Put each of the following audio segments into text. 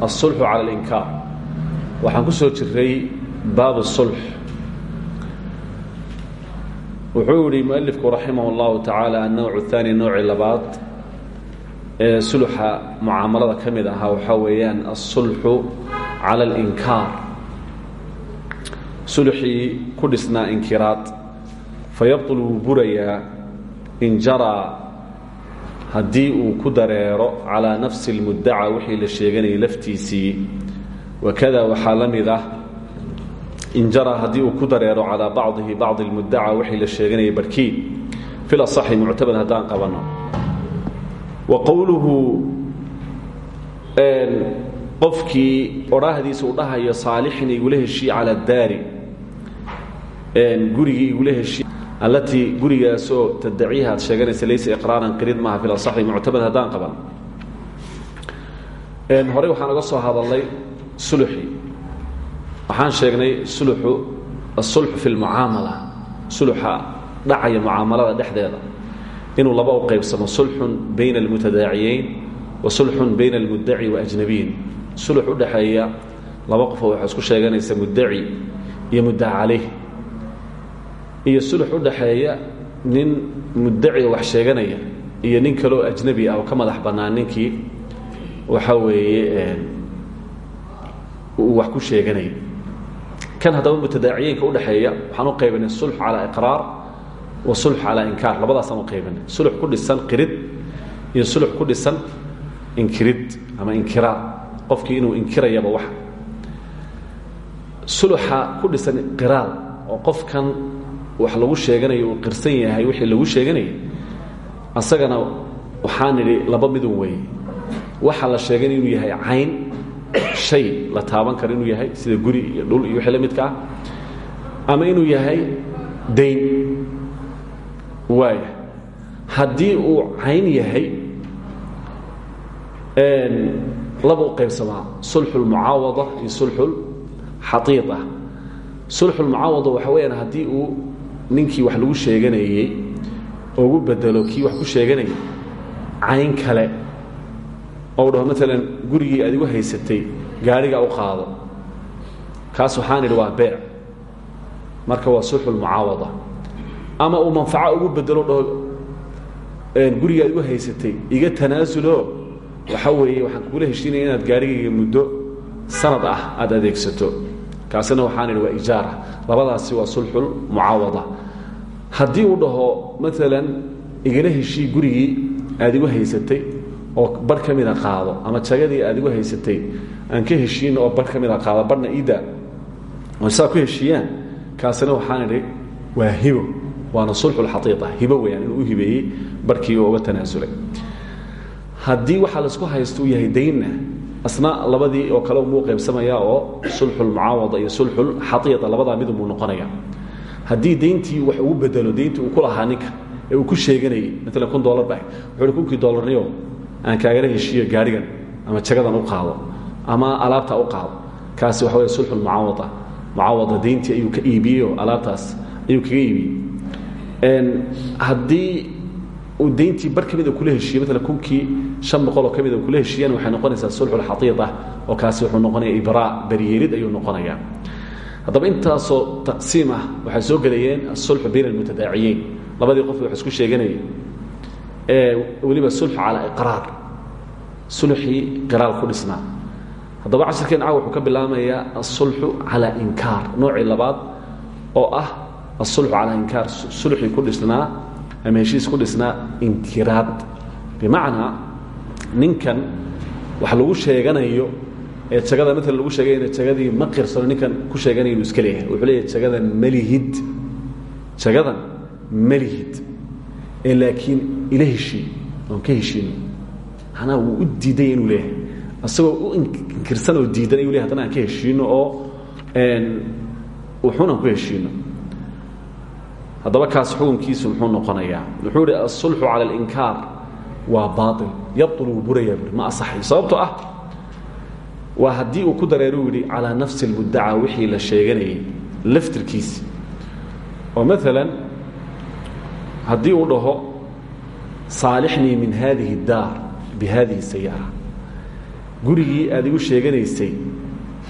asulxu cala alinkaar waxaan ku soo jiray baab sulx wuxuu yihi mualifku raximah اllahu tacaala annowc اhaani nowci labaad ee sulxa mucaamalada ka mid ahaa waxaa weeyaan asulxu cala alinkaar sulxii ku dhisnaa inkiraad fayabtul wuu in jaraa haddii uu ku dareero calaa nafsi اlmuddaca wixii la sheeganayay laftiisii. Wakada waxaa la mid ah injara uu ku dareero calaa bacdihi bacdi اlmuddaca wixii la sheeganayay barhkii fi lasaxi muctamad haddaan qabanno wa qowluhu qofkii odhaahdiisa u dhahayo saalixin igula heshii cala daari. Gurigii igula heshii allatii gurigaasoo tadaciiha aad sheeganaysa laysa iqraaran qirid maaha fi laصaxi muctamad haddaan qaban. Horey waxaan oga soo hadalnay suluxii waxaan sheegnay suluxu asulxu fi lmucaamala suluxa dhacaya mucaamalada dhexdeeda. Inuu laba u qaybsamo sulxun bayna almutadaaciyeyn wa sulxun bayna almudaci waajnabiyin sulux u dhexeeya laba qofoo waxaa isku sheeganaysa mudaci iyo muddaca iyo sulux u dhaxeeya nin mudaciga wax sheeganaya iyo nin kaleoo ajnabi ah oo ka madax bannaan ninkii waxa weeye uu wax ku sheeganaya. Kan haddaba mutadaaciyeynka udhexeeya waxaan u qaybinay sulx calaa iqraar wa sulx calaa inkaar. Labadaasaan u qaybinay. Sulux ku dhisan qirid iyo sulux ku dhisan inkirid ama inkiraar. Qofkii inuu inkirayaba wax. Suluxa ku dhisan qiraar oo qofkan wax lagu sheeganayo uu qirsan yahay wixii lagu sheeganayay. Asagana waxaan idhi laba midun weeye waxa la sheegan inuu yahay cayn shay la taaban karo inuu yahay sida guri iyo dhul iyo wixii la midka ah ama inuu yahay dayn waaya haddii uu cayn yahay laba u qaybsamaa sulxu lmucaawada iyo sulxu xaiia sulxu lmucaawada waxa weyaan haddii uu ninkii wax lagu sheeganayey ugu bedelo kii wax ku sheeganayay cayn kale. Ou dhaho maalan gurigii aad igu haysatay gaariga u qaado. Kaas waxaan idhi waa marka waa sulxu lmucaawada ama uu manfaco ugu bedelo dhaho gurigii aad igu haysatay iga tanaasulo waxa weeye waxaan kugula heshiinaya inaad gaarigayga muddo sanad ah aada adeegsato. Kaasina waxaan idhi waa ijaara labadaasi waa sulxul mucaawada. Haddii uu dhaho maalan igala heshii gurigii aad igu haysatay oo bar ka mida qaado ama jagadii aad igu haysatay aan ka heshiino oo bar ka mida qaado barhna ida oo saa ku heshiiyaan kaasina waxaan idhi waa hibo waana sulxulxaiia hibo weyaan inuu u hibeeyey barkii oo uga tanaasulay. Haddii waxaa la isku haysto uu yahay daynna asna labadii oo kale umuu qaybsamaya oo sulxulmucaawada iyo sulxulxaiia labadaa mid umuu noqonaya. Haddii dayntii wax ugu bedelo dayntii uu ku lahaa ninka ee uu ku sheeganayay maalan kun dolar ba wuxuu kunkii dolarniyo aan kaagala heshiiyo gaarigan ama jagadan u qaado ama alaabta u qaado. Kaasi waxa wey sulxulmucaawada mucaawada. Dayntii ayuu ka iibiyeyoo alaabtaas ayuu kaga iibiyey. Haddii uu dayntii bar ka mida kula heshiiye maalan kunkii shan boqoloo ka mida kula heshiiyaan waxay noqonaysaa sulxulxaiia oo kaasi wuxuu noqonaya ibraa beriyeelid ayuu noqonayaa haddaba intaasoo taqsiim ah waxay soo gelayeen asulxu bayna almutadaaciyeyn labadii qof wax isku sheeganayay. Ee weliba sulxu calaa iqraar. Sulxii qiraal ku dhisnaa haddaba cashirkeen caaw wuxuu ka bilaabmayaa asulxu calaa inkaar noocii labaad oo ah asulxu calaa inkaar sulxii ku dhisnaa ama heshiis ku dhisnaa inkiraad bimacnaa ninkan wax lagu sheeganayo ee jagada maala lagu sheegayna jagadii ma qirsano ninkan ku sheeganaya inuu iska leeyahay. Wuxuu leeyahay jagadan malihid. Jagadan malihid. Ee laakiin ila heshiin oon ka heshiino macnaha wuu u diiday inuu leeyahay. Isagoo u inkirsan oo diidan ayuu le hadana aan ka heshiino oo wuxuunan ku heshiino haddaba kaas xukunkiisu muxuu noqonayaa? Wuxuu ihi asulxu cala alinkaar waa baail yabtul wuu ma asaxayo sababtoo ah waa haddii uu ku dareero u yidhi calaa nafsi اlmuddaca wixii la sheeganayay laftirkiisi. Oo maalan haddii uu dhaho saalixnii min hadihi اdaar bihadihi sayaara gurigii aad igu sheeganaysay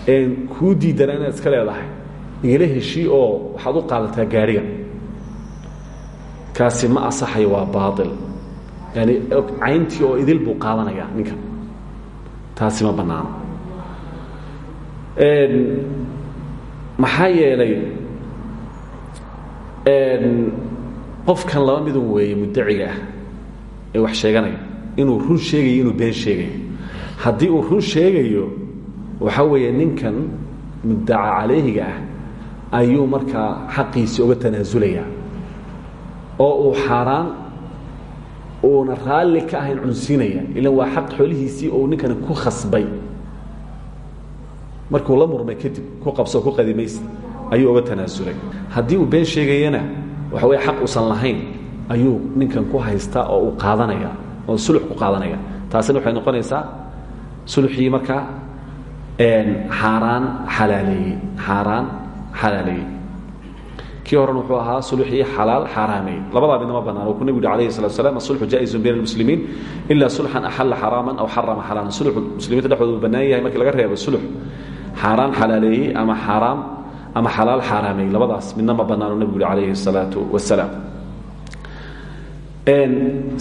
een kuu diidana inaad iska leedahay igala heshii oo waxaad u qaadataa gaariga kaasi ma asaxayo waa baail yani cayntii oo idil buu qaadanayaa ninkan. Taasi ma bannaano maxaa yeelay qofkan laba midun weeye muddaciga ah ee wax sheeganaya inuu run sheegayo inuu been sheegayo. Haddii uu run sheegayo waxaa weeye ninkan muddaca calayhiga ah ayuu markaa xaqiisii uga tanaasulayaa oo uu xaaraan uuna raalli ka ahayn cunsiinaya ilan waa xaq xoolihiisii ou ninkani ku khasbay. Markuu la murmay kadib ku qabsoo ku qadimaysa ayuu uga tanaasulay. Haddii uu been sheegayana waxa weye xaq uusan lahayn ayuu ninkan ku haystaa oo uu qaadanaya oo sulux ku qaadanaya. Taasina waxay noqonaysaa sulxii markaa xaaraan xalaaleeyey xaaraan xalaaleeyey kii horena wuxuu ahaa sulxii xalaal xaaraameeyey labadaa midnama banaan oo ku nebigu yhi alayhi salatu slam asulxu jaa-izun bayna almuslimiin ila sulxan axalla xaraaman aw xarama xalaalan. Sulxu muslimiinta dhexdooda uu bannaan yahay markii laga reebo sulx. Xaaraan xalaaleeyey ama xaaraam ama xalaal xaaraameeyey labadaas midna ma bannaano nebigu yhi alayhi الsalaatu wasalaam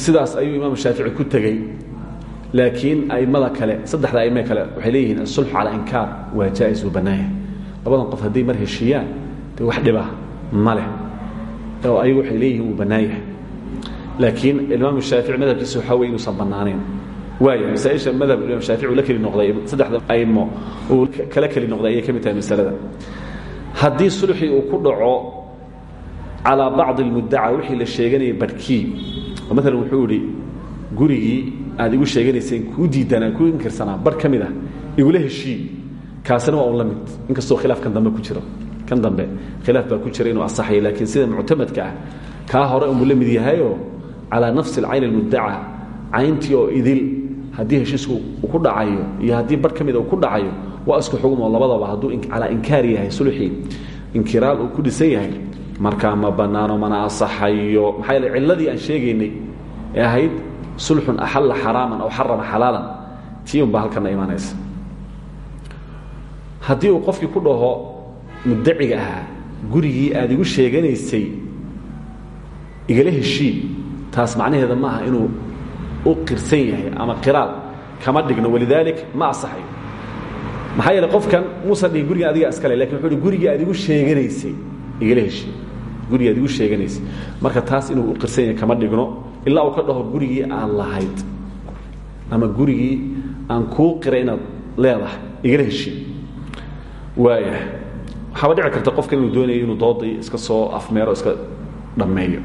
sidaas ayuu imaam shaafici ku tegey. Laakiin aimada kale saddexda aime kale waxay leeyihiin asulxu calaa inkaar waa jaa-is uu bannaanya labadan qof hadday mar heshiiyaan de wax dhiba ma leh oo ayagu waxay leeyihiin laakiin imaam shaafici madhabkiisa waxaa wey inuusan bannaanayn waaya masaaisha madhab imaam shaafici uu la noqday saddexda aimo uu kala keli noqday ayay ka mid tahay masalada. Uu ku dhaco calaa bacdi اlmuddaca wixii la sheeganayay barhkii oo maalan wuxuu idhi gurigii aad igu sheeganayseen kuu diidanaa kuu inkirsanaa bar ka mid ah igula heshii waa la mid inkastoo khilaafkan dambe ku jiro kan dambe khilaaf baa ku jira inuu asaxayo laakiin sida muctamadka ah kaa hore unbuu la mid yahayoo calaa nafsi alcayn almuddaca cayntii oo idil. Haddii heshiisku uu ku dhacayo iyo haddii bar ka mida uu ku dhacayo waa isku xugmoo labadaba hadduu calaa inkaar yahay sulxii inkiraal uu ku dhisan yahay markaa ma bannaano mana asaxayo. Maxaa yeele cilladii aan sheegaynay ee ahayd sulxun axalla xaraaman aw xarama xalaalan tii un baa halkana imaanaysa. Haddii uu qofkii ku dhaho muddaciga ahaa gurigii aad igu sheeganaysay igala heshii taas macnaheeda ma aha inuu u qirsan yahay ama qiraal kama dhigno walidaalik ma asaxayo maxaa yeele qofkan muusan dhihin gurigan adiga iskale laakiin wuxuu hi gurigii aad igu sheeganaysay igala heshii gurigii aad igu sheeganaysay. Marka taas inuu u qirsan yahay kama dhigno ilaa uu ka dhaho gurigii aan lahayd ama gurigii aan kuu qiray inaad leedahay igala heshii waaya waxaaba dhici karta qofka inuu doonayo inuu dooda iska soo afmeero iska dhammeeyo.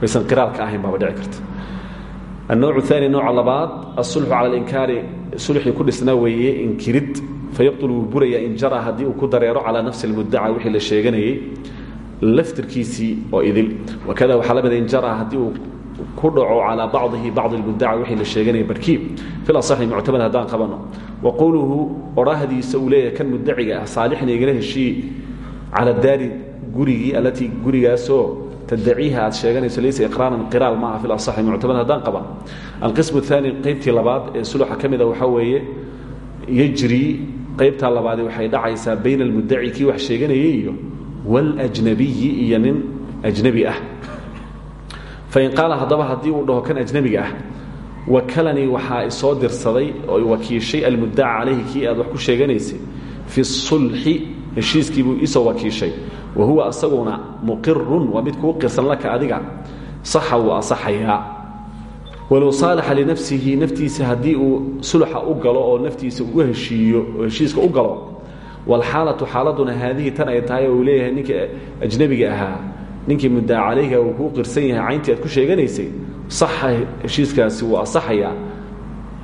Baysan qiraalka ahayn baaba dhici karta. Annowcu aani nooca labaad asulxu cala alinkaari sulxii ku dhisnaa weeye inkirid fayabtul wuu burayaa injara haddii uu ku dareero calaa nafsi almuddaca wixii la sheeganayey laftirkiisii oo idil. Wakada waxaa la mida ah injara haddii uu ku dhaco calaa bacdihi bacdi lmuddaca wixii la sheeganaya barkiib. Filasaxi muctamad haddaan qabano. Wa qowluhu odhaahdiisa uu leeyahay kan muddaciga ah saalixna igala heshii cala daari gurigii allatii gurigaasoo tadaciiha aad sheeganayso laysa iqraanan qiraal maaha filasaxi muctamad haddaan qabano. Alqismu aani qaybtii labaad ee suluxa ka mid a waxaa weeye yejri qaybtaa labaadi waxay dhacaysaa bayna almuddaci kii wax sheeganayay iyo waljnabiyi iyo nin ajnabi ah fain qaala haddaba haddii uu dhaho kan ajnabiga ah wakalanii waxaa isoo dirsaday oo wakiishay almuddaca calayhi kii aad wax ku sheeganaysay fi الsulxi heshiiskii buu isoo wakiishay wa huwa asaguna muqirun waa mid kuu qirsan laka adiga saxa wuu asaxayaa walow saalaxa linafsihi naftiisa haddii uu sulxa u galo oo naftiisa u heshiiyo oo heshiiska u galo waalxaalatu xaaladuna haadihi tan ay tahay oo uu leeyahay ninkii ajnabiga ahaa ninkii muddaa calayha uu kuu qirsan yahay cayntii aad ku sheeganaysay saxa heshiiskaasi wuu asaxayaa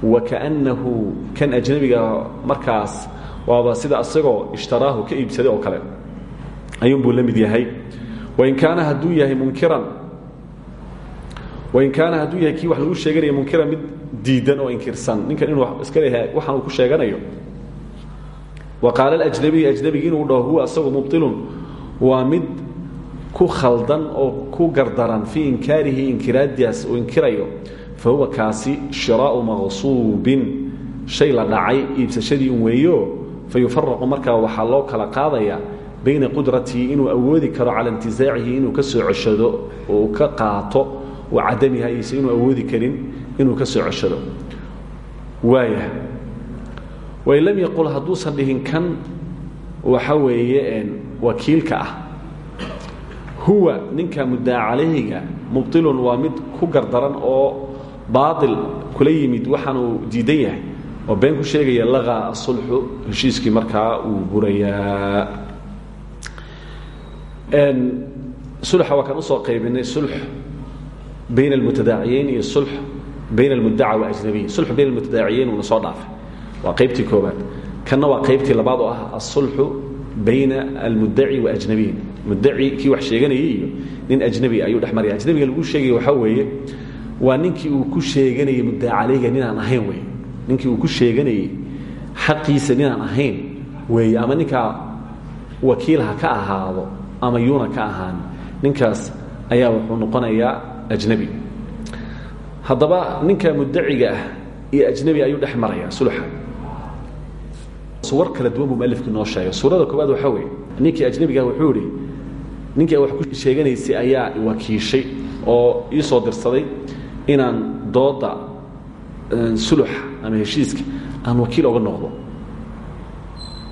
wakaأnnahu kan ajnabiga markaas waaba sida asagoo ishtaraahu ka iibsaday oo kale. Ayuunbuu la mid yahay. Wain kaana hadduu yahay munkiran wain kaana hadduu yahay kii wax lagu sheeganaya munkiran mid diidan oo inkirsan. Ninkan inuu iska leeyahay waxaan uu ku sheeganayo. Wa qaala alajnabiy ajnabigi inuu dhaho huwa asagu mubtilun. Waa mid ku khaldan oo ku gardaran fii inkaarihi inkiraadaas uu inkirayo fa huwa kaasi shiraau maqsuubin. Shay la dhacay iibsashadii un weeyo fa yufaraqu markaa waxaa loo kala qaadaya bayna qudratihi inuu awoodi karo cala intizaacihi inuu ka oo ka qaato wa cadamiha ise inuu awoodi karin inuu ka waaya wain lam yaqul hadduusan dhihin kan waxa weeye wakiilka ah huwa ninka muddaa calayhiga mubtilun waa mid ku gardaran oo baail kula yimid waxaanuu diidan yahay oo been ku sheegaya laqa asulxu heshiiskii markaa uu burayaa. Sulxa waa kaan u soo qaybinay sulx bayn almutadaaciyeyn iyo sulx bayn almudaca waajnabiy. Sulxu bayn almutadaaciyeyn uuna soo dhaafay. Waa qaybtii koobaad kanna waa qaybtii labaad oo ah asulxu bayna almudaci waajnabiyin mudaci kii wax sheeganayay nin ajnabi ayuu dhex ajnabiga lagu sheegaya waxaa weeye waa ninkii uu ku sheeganayay muddaa calayga ninaan ahayn wey ninkii uu ku sheeganayey xaqiisa ninaan ahayn weeye ama ninkaa wakiil ha ka ahaado ama yuuna ka ahaan ninkaas ayaa wuxuu noqonayaa ajnabi. Haddaba ninka mudaciga ah iyo ajnabi ayuu dhex maraya sulxa suwar kala duwan buu noo sheegay. Suurada koowaad waxaa weeye ninkii ajnabigaah wuxuu idhi ninkii wax ku sheeganaysay ayaa wakiishay oo ii soo dirsaday inaan dooda suluxa ama heshiiska aan wakiil oga noqdo.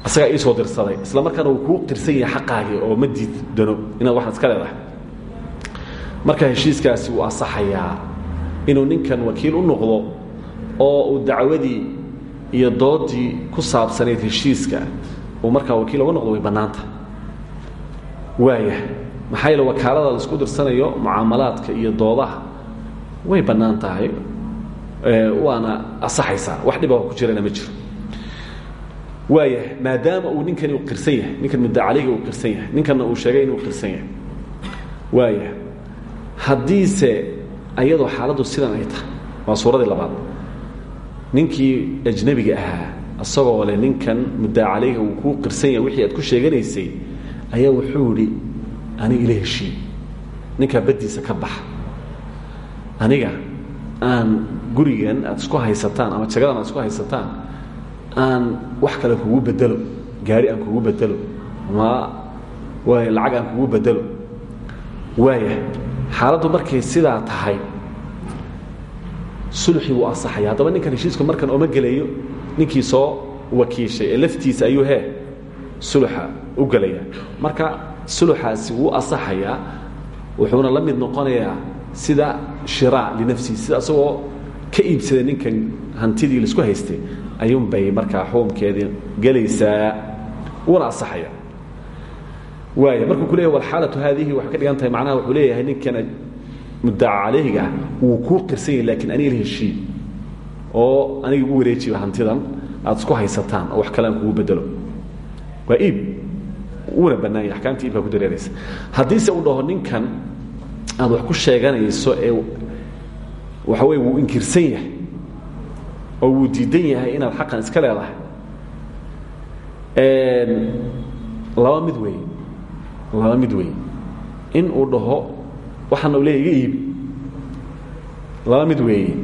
Asagaa ii soo dirsaday isla markaana uu kuu qirsan yahay xaqaagii oo ma diidano inaad waxaad iska leedahay. Marka heshiiskaasi wuu asaxayaa inuu ninkan wakiil u noqdo oo uu dacwadii iyo doodii ku saabsanayd heshiiska uu markaa wakiil oga noqdo way bannaanta waaya maxaa yeele wakaalada la isku dirsanayo mucaamalaadka iyo doodaha way bannaan tahay waana asaxaysaa wax dhiba ku jirana ma jiro. Waaya maadaama uu ninkani uu qirsan yahay ninkan mudda calayga uu qirsan yahay ninkanna uu sheegay inuu qirsan yahay. Waaya haddiise ayadoo xaaladdu sidan ay tahay waa suuradii labaad. Ninkii ajnabiga ahaa isagoo leh ninkan muddaa calayga uu kuu qirsan yahay wixii aad ku sheeganaysay ayaa wuxuu idhi aniga ila heshiin ninkaa baddiisa ka baxa. Aniga aan gurigan aad isku haysataan ama jagadan aad isku haysataan aan wax kale kugu bedelo gaari aan kugu bedelo ama waay lacag aan kugu bedelo waaya xaaladdu markay sidaa tahay sulxii wuu asaxaya haddaba ninkan heshiisku markan ooma gelayo ninkii soo wakiishay ee laftiisa ayuu hee suluxa u gelaya marka suluxaasi wuu asaxayaa wuxuuna la mid noqonayaa sida shiraa linafsihi sida asagoo ka iibsaday ninkan hantidii la isku haystay ayuunbay markaa xukumkeedii gelaysaa wuuna asaxaya waaya markuu ku leeyahy walxaalatu haadihi waxay ka dhigan tahay macnaha wuxuu leeyahay ninkan muddaca calayhiga wuu kuu qirsan yahay lakiin aniga la heshiin. Oo aniga igu wareejiba hantidan aad isku haysataan oo wax kale aan kugu bedelo waa iib. Wuuna bannaanya axkaamtii iibkaa ku dareeraysa haddiise uu dhaho ninkan aad wax ku sheeganayso ee waxa weye wuu inkirsan yahay oo wuu diidan yahay inaad xaqan iska leedahay laba mid wey laba mid wey in uu dhaho waxaana u leeya iga iibi laba mid weeye.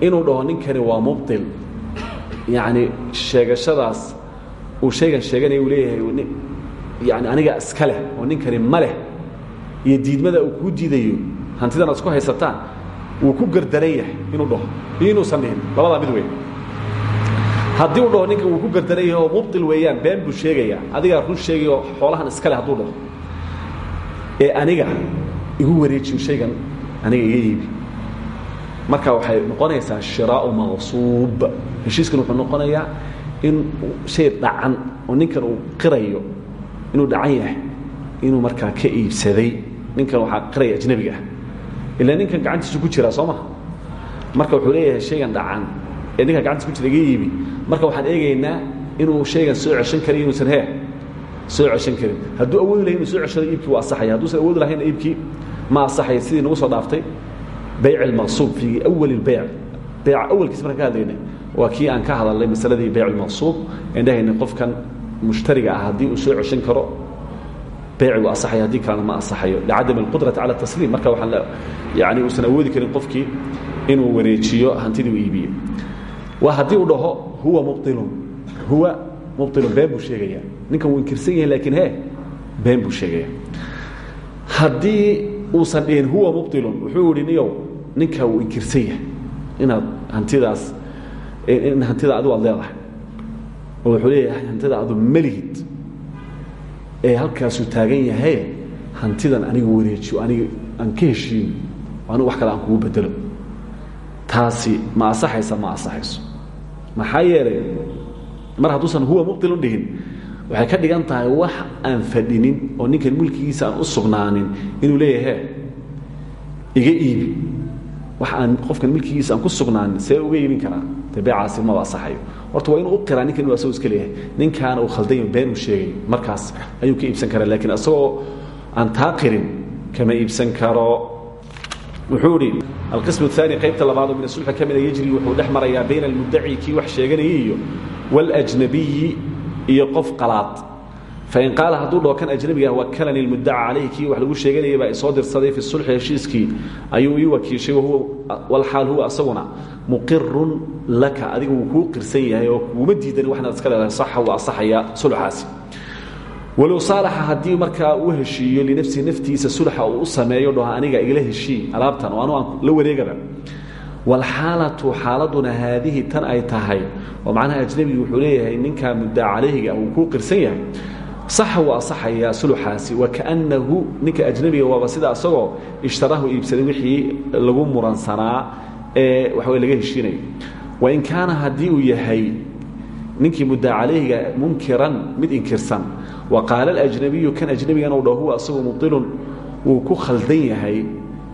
Inuu dhaho ninkani waa mubtil yacni sheegashadaas uu shaygan sheeganaya uu leeyahay yani aniga iska leh oo ninkani ma leh iyo diidmada uu kuu diidayo hantidan aad isku haysataan wuu ku gardaran yahay inuu dhaho. Iyo inuusan dhihin labadaa mid wey haddii uu dhaho ninkan wuu ku gardaran yahay oo mubtil weeyaan been buu sheegayaa adigaa run sheegay oo xoolahan iska leh hadduu dhaho ee aniga igu wareejiyo shaygan aniga iga iibi marka waxay noqonaysaa shiraau maqsuub heshiiskan wuxuu noqonayaa in shay dhacan oo ninkan uu qirayo inuu dhacan yahay inuu markaa ka iibsaday. Ninkan waxaa qiraya ajnabiga ah. Ilaa ninkan gacantiisu ku jiraa soo maha? Marka wuxuu leeyahay shaygan dhacan. Ee ninka gacantiis ku jira iga iibi. Marka waxaan eegaynaa inuu shaygan soo ceshan karin inuusan hee soo ceshan karin. Hadduu awoodi lahay inuu soo ceshado iibkii waa asaxaya hadduusan awoodi lahayna iibkii ma asaxaya sidii nagu soo dhaaftay. Bayc اlmaqsuub fii awali اlbayc bayca awalkiis markaan ka hadlaynay waa kii aan ka hadalnay masaladii bayculmansuub indhahayna qofkan mushtariga ah haddii uu soo coshan karo beycigu asaxayo haddii kalena ma asaxayo. Licadami alqudrati cala tasliim marka waaan yani uusan awoodi karin qofkii inuu wareejiyo hantidii u iibiyo. Waa haddii uu dhaho huwa mubtilun huwa mubtilun been buu sheegaya. Ninkan wuu inkirsan yahay lakiin he been buu sheegaya. Haddii uusan dhihin huwa mubtilun wuxuu yihi niyow ninkaa wuu inkirsan yahay. Inaad hantidaas in hantida adigu aad leedahay. Oo wuxuu leeyahay hantida adu melihid. Ee halkaasuu taagan yahay hantidan aniga wareejiyo aniga aan ka heshiino anigu wax kale aan kugu bedelo taasi ma asaxaysa ma asaxayso maxaa yeelay mar hadduusan huwa mubilun dhihin waxay ka dhigan tahay wax aan fadhinin oo ninkan mulkigiisa aan u sugnaanin inuu leeyahe iga iibi. Wax aan qofkan milkigiisa aan ku sugnaanin see uga karaa beecaasi maba asaxayo horta waa inuu u qiraa ninkan inu asagoo iska leeyahay ninkaana uu khaldayo been uu sheegayo markaas ayuu ka iibsan karaa lakiin asagoo aan taa qirin kama iibsan karo wuxuu idhi alqism الثاني qaybta labaadoo min asulxi ka mida yejri wuxuu dhex marayaa bayna almudaci kii wax sheeganayay iyo wاlأjnabiyi iyo qof qalaad fain qaala hadduu dhaho kan ajnabiga ah wakalani lmudaca calayhi kii wax lagu sheeganayay baa isoo dirsaday fi sulxi heshiiskii ayuu ii wakiishay walxaal huwa asaguna muqirun laka adiga wuu kuu qirsan yahay oo kuuma diidani waxnaad iska leedahay saxa wuu asaxayaa sulxaasi. Walow saalaxa haddii markaa uu heshiiyo linafsihi naftiisa sulxa uu sameeyo dhaho aniga igala heshii alaabtan oo anu aan la wareegaba. Walxaalatu xaaladuna haadihi tan ay tahay oo macnaha ajnabigi wuxuu leeyahay ninkaa muddaa uu kuu qirsan yahay. Saxa wuu asaxayaa suluxaasi wakaannahu ninka ajnabiga waaba sida asagoo ishtaraahu iibsaday wixii lagu muransanaa waxawe laga heshiinayo wain kaana haddii uu yahay ninkii muddaa calayhiga munkiran mid inkirsan. Wa qaala alajnabiyu kan ajnabigan u dhaho huwa asagoo mubilun wuu ku khaldan yahay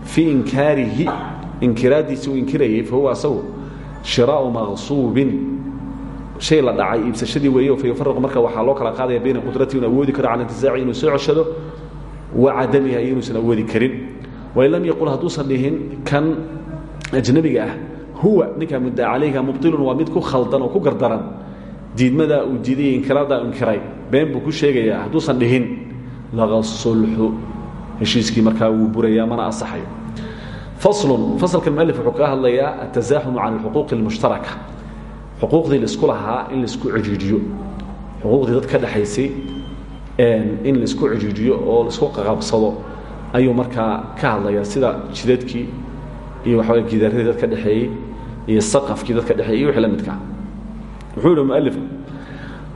fii inkaarihi inkiraaddiisii uu inkirayay fahuwa asagu shiraau maqsuubin shay la dhacay iibsashadii weeye fa yufaraqu marka waxaa loo kala qaadaya bayna qudratii inu awoodi karo cala intizaaci inuu soo ceshado wa cadamiha iyo inuusan awoodi karin. Wain lam yaqul hadduusan dhihin kan ajnabiga ah huwa ninka muddaa calayha mubtilun waa mid ku khaldan oo ku gardaran. Diidmadaa uu diiday inkiraaddaa inkiray. Been buu ku sheegayaa hadduusan dhihin laga sulxu heshiiskii markaa wuu burayaa mana asaxayo faslun fasalka mualif wuxuu kaga hadlayaa atazaaxumu cala alxuquuqi almushtaraka. Xuquuqdii la isku lahaa in la isku cijiijiyo xuquuqdii dad ka dhexaysay in la isku cijiijiyo oo la isku qaqabsado. Ayuu markaa ka hadlayaa sida jidadkii iyo waxawa gidaaradii dad ka dhexeeyey iyo saqafkii dad ka dhexeeyey iyo wixii la midkaa wuxuu yihi mualifku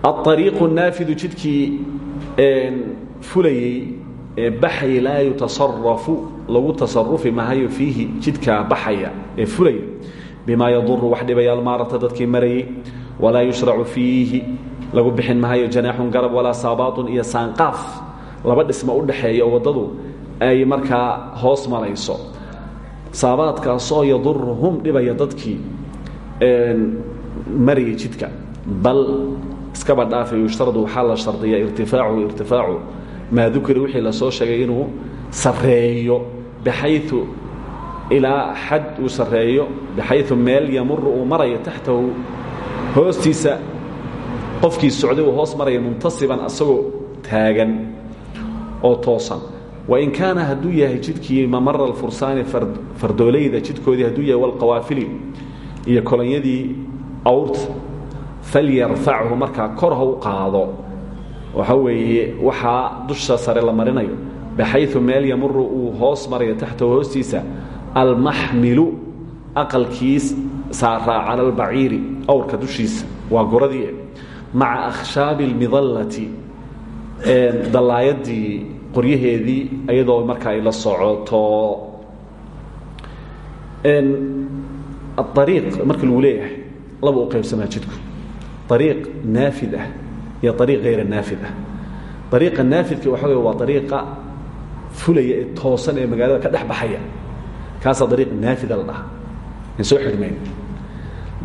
aariiqu naafidu jidkii fulayey ee baxaya laa yutasarafu lagu tasarufi mahayo fiihi jidkaa baxaya ee fulaya bima yaduru wax dhibaya almaarata dadkii marayey walaa yushracu fiihi lagu bixin mahayo janaaxun garab walaa saabaatun iyo saanqaaf laba dhisma u dhaxeeya oo ay markaa hoos marayso saabaadkaasoo yaduruhum dhibaya dadkii marayay jidka. Bal iskaba dhaafay yushtaradu waxaa la shardiyaa irtifaacuhu irtifaacu. Maa dukira wixii la soo sheegay inuu sarreeyo baxayu ilaa xad uu sarreeyo baxayu meel yamuru uu marayo taxtahu. Hoostiisa qofkii socday uu hoos maraya muntasiban asagoo taagan oo toosan wain kaana hadduu yahay jidkii mamara alfursaani fardoolayda jidkoodii hadduu yahay walqawaafili iyo kolonyadii awrta falyarfachu markaa kor waxa weeye waxaa dusha sare la marinayo baxayu meel yamuru uu hoos marayo taxtahu hoostiisa almaxmilu aqalkiis saaraa cala albaciiri awrka dushiisa waa goradii maca akhshaabi اlmidallati dallaayadii qoryaheedii iyadoo marka ay la socoto. Aariiq marka lagu leeyahay laba u qaybsamaa jidku ariiq naafid ah iyo ariiq hayra naafid ah. Ariiqa naafidka waxa wey waa ariiqa fulaya ee toosan ee magaalada ka dhex baxaya. Kaasaa ariiq naafida la dhaha. An soo xidhmayn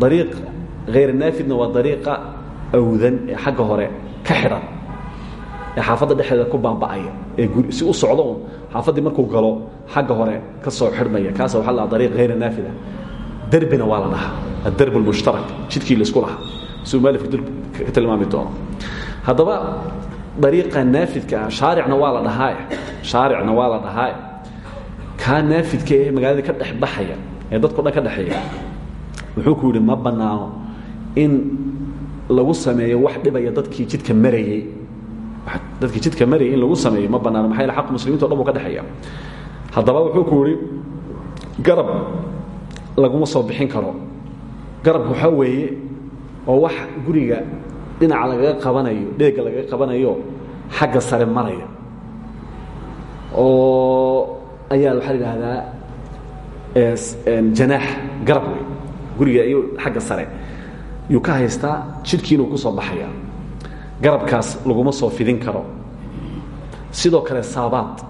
ariiq hayr naafidna waa dariiqa awdan ee xagga hore ka xidhan ee xaafadda dhexdeeda ku baaba'aya ee si u socdo un markuu galo xagga hore ka soo xidhmaya kaasa waxa la dariiq hayr naafida. Derbina waa la dhahaa اlmushtarak jidkii la isku lahaa. Siduu maalifku dul ka tilmaami dariiqa naafidka ah shaaricna waa la dhahaaye shaaricna waa la magaalada ka dhex baxaya ee dadko dhan ka dhexeeya wuxuu ku yidhi ma bannaano in lagu sameeyo wax dhibaya dadkii jidka marayey dadkii jidka marayay in lagu sameeyo ma bannaano maxaa yaele xaq muslimiinto dhan buu ka dhexeeya? Haddaba wuxuu ku yidhi garab laguma soo bixin karo. Garabka waxaa weeye oo wax guriga dhinaca lagaga qabanayo dheegga lagaga qabanayo xagga sare maraya. Oo ayaa waxaa la idhaahdaa janaax garab guriga iyo xagga sare. Yuu ka haystaa jidhkii ku soo baxaya garabkaas laguma soo fidin karo. Sidoo kale saabaad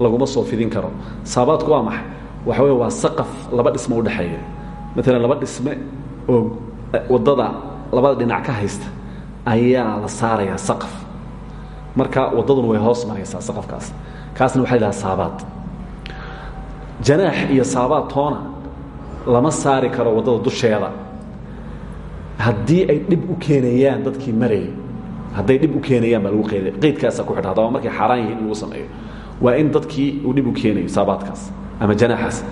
laguma soo fidin karo. Saabaadku waa maxay? Waxa wey waa saqaf laba dhisme udhexeeya maalan laba dhisme oo waddada labada dhinac ka haysta ayaa la saarayaa saqaf. Marka waddaduna way hoos maraysaa saqafkaas. Kaasna waxa la saabaad. Janaax iyo saabaad toona lama saari karo waddada dusheeda. Haddii ay dhib u keenayaan dadkii marayay hadday dhib u keenayaan baa lagu qeyday qeydkaasa ku xidha hadaba markay xaaraan yihiin in lagu sameeyo. Waa in dadkii uu dhib u keenayo saabaadkaas ama janaaxaas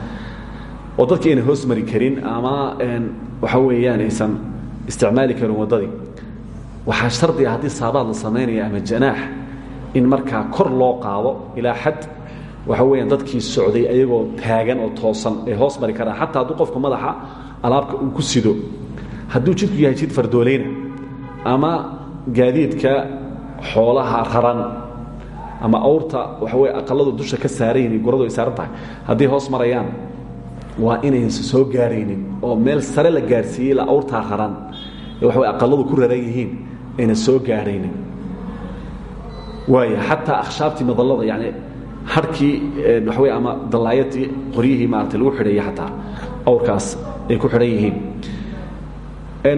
oo dadkii ayna hoos mari karin ama waxa weeyaan aysan isticmaali karin waddadii. Waxaa shardiga haddii saabaad la samaynaya ama janaax in markaa kor loo qaado ilaa xad waxa weeyaan dadkii socday ayagoo taagan oo toosan ay hoos mari karaan xataa hadduu qofka madaxa alaabka uu ku sido. Hadduu jidku yahay jid fardoolayna ama gaadiidka xoolaha raran ama awrta waxa wey aqaladu dusha ka saarayni guradu ay saaran tahay haddii hoos marayaan waa inaysa soo gaaraynin oo meel sare la gaarsiiyey la awrtaa raran ee wey aqaladu ku raran yihiin ayna soo gaaraynin. Waaya xataa akhshaabtii madallada yani harkii waxa wey ama dallaayadii qoryihii maarata lagu xidhayay xataa awrkaas ay ku xidhan yihiin.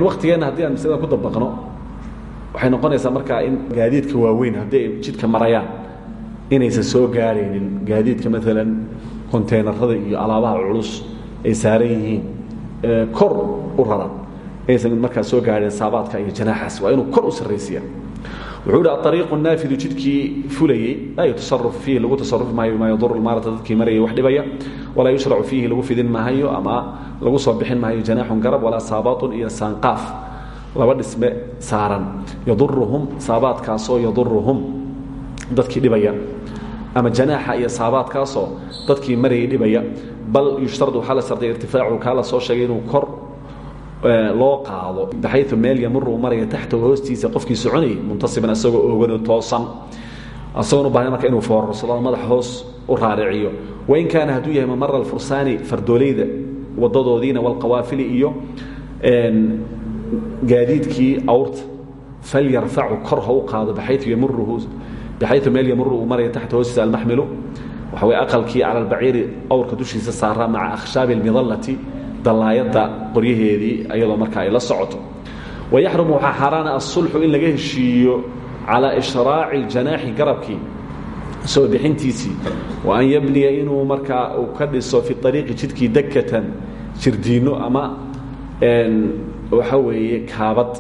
Waktigeenna haddii aan maslada ku dabaqno waxay noqonaysaa markaa in gaadiidka waaweyn haddii ay jidka marayaan inaysan soo gaaraynin gaadiidka maalan konteenarada iyo alaabaha culus ay saaran yihiin kor u raran aysan markaa soo gaareen saabaadka iyo janaaxaas. Waa inuu kor u sarraysiya wuxuu hi aariiqu naafidu jidkii fulayey laa yutasaraf fiihi lagu tasarufi maayo bimaa yaduru lmaarata dadkii marayay wax dhibaya walaa yushracu fiihi lagu fidin maayo ama lagu soo bixin maayo janaaxun garab walaa saabaatun iyo saanqaaf laba dhisme saaran. Yaduruhum saabaadkaasoo yaduruhum dadkii dhibaya. Ama janaaxa iyo saabaadkaasoo dadkii marayay dhibaya. Bal yushtarad waxaa la sarday irtifaacu kaa la soo sheegay inuu kor loo qaado. Baxayu meel yamuru maraya taxtahu hoostiisa qofkii soconayay muntasiban isagoo ooganoo toosan. Isagoon u baahna marka inuu foorarsado madax hoos u raariciyo. Wain kaana hadduu yahay mamara alfursaani fardoolayda wadadoodiina walqawaafili iyo gaadiidkii awrta falyarfacu kor ha u qaado baxayu yamuruhu baxayu meel yamuru uu maraya taxta hoostiisa almaxmilu. Waxa way aqalkii cala albaciiri awrka dushiisa saaraa maca akhshaabi almidallati dallaayadda qoryaheedii ayadoo marka ay la socoto. Wayaxrumu waxaa xaaraana asulxu in laga heshiiyo calaa ishraaci janaaxi garabkii soo bixintiisii. Wa an yabniya inuu markaa ka dhiso fi ariiqi jidkii dakatan jirdiinno ama waxa weeye kaabad.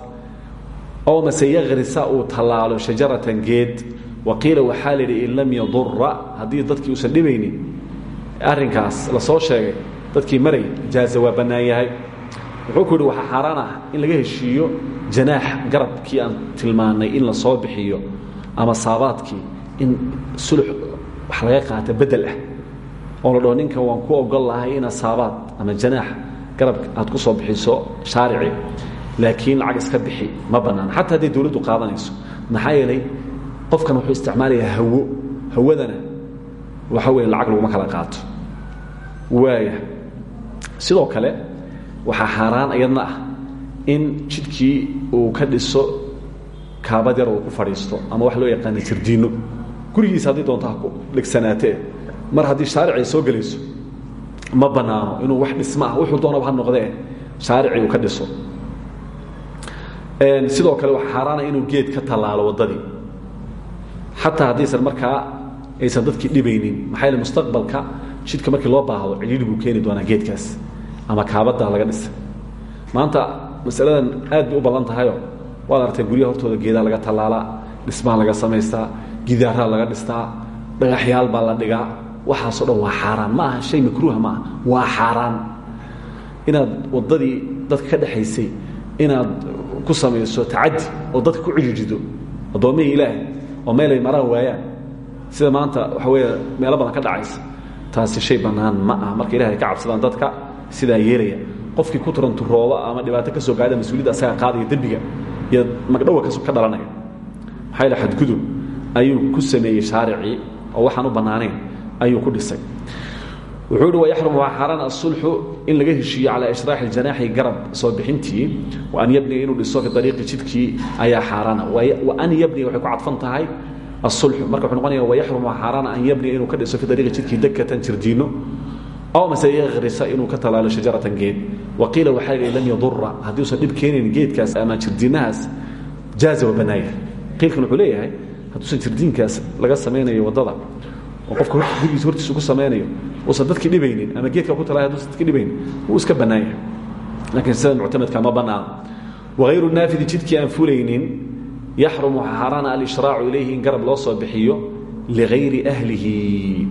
Oo mase yakrisa uu tallaalo shajaratan geed? Waqiila waxaa la yidhi in lam yadura haddii dadkii uusan dhibaynin arrinkaas la soo sheegay dadkii maray jaaza waa bannaan yahay. Wuxuu ku yidhi waxaa xaaraan ah in laga heshiiyo janaax garabkii aan tilmaannay in la soo bixiyo ama saabaadkii in sulux wax laga qaata beddel ah. Oo la dhaho ninkan waan ku ogol lahay ina saabaad ama janaax garab aad ku soo bixiso shaarici laakiin lacag iska bixi ma bannaan xataa hadday dawladdu qaadanayso maxaa yeelay qofkan wuxuu isticmaalayaa hawo hawadana waxa weeye lacag laguma kala qaato. Waaya sidoo kale waxaa xaaraan iyadna ah in jidkii uu ka dhiso kaabad yar uu ku fadhiisto ama wax loo yaqaana jirdiinno gurigiisa haddii doonto ha ku dhegsanaatee mar haddii shaaric ay soo gelayso ma banaano inuu wax dhismo ah wuxuu doonaba ha noqdee. Shaaricii uu ka dhiso. Sidoo kale waxaa xaaraana inuu geed ka tallaalo waddadii. Xataa haddaysan markaa aysan dadkii dhibaynin maxaa yaele mustaqbalka jidka markii loo baahdo cidhiidhi buu keeni doonaa geedkaas ama kaabaddaa laga dhisa maanta masaladan aad bay u badan tahayo waad artay guryaha hortooda geedaa laga tallaalaa dhismaha laga samaystaa gidaaraa laga dhistaa dhagaxyaal baa la dhigaa waxaasoo dhan waa xaaraan. Ma aha shay makruuha ma aha waa xaaraan. Inaad waddadii dadka ka dhexaysay inaad ku samayso tacaddi oo dadka ku cidhiidhido addoommihii ilaahay oo meelay maraan waayaan. Sida maanta waxa weeye meelo badan ka dhacaysa. Taasi shay bannaan ma aha. Marka ilahay ka cabsadaan dadka sidaa yeelaya. Qofkii ku turanturooba ama dhibaato ka soo gaadha mas'uuliyadda asaga qaadaya dembiga iyo magdhowa ka dhalanaya. Maxaa yaele xadgudub ayuu ku sameeyey shaaricii oo waxaan u ayuu ku dhisay. Wuxuu ihi wayaxrumu waa xaaraan asulxu in laga heshiiyo calaa ishraaxi iljanaaxi garab soo bixintii wa an yabniga inuu dhiso fi ariiqi jidkii ayaa xaaraana wa an yabniga waxay ku cadfan tahay asulxu marka wuxuu noqonaya wayaxrumu waa xaaraana an yabniga inuu ka dhiso fi ariiqi jidkii dakatan jirdiino aw mase yakrisa inuu ka talaalo shajaratan geed. Wa qiila waxaa yidhi lam yadura haddii usan dhib keenayn geedkaas ama jirdiinahaas jaaza wa banaaya. Qiilkan wuxuu leeyahay hadduusan jirdiinkaas laga samaynayo waddada oo qofka gurigiisa hortiisa ku samaynayo uusan dadkii dhibaynin ama geedka ku talaa haduusan dadki dhibaynin iska bannaan laakiin sida muctamadka ma bannaano wahayru naafidi jidkii aan fulaynin yaxrumu xaaraana alshraacu ilayhi in garab loo soo bixiyo ligayri ahlihi.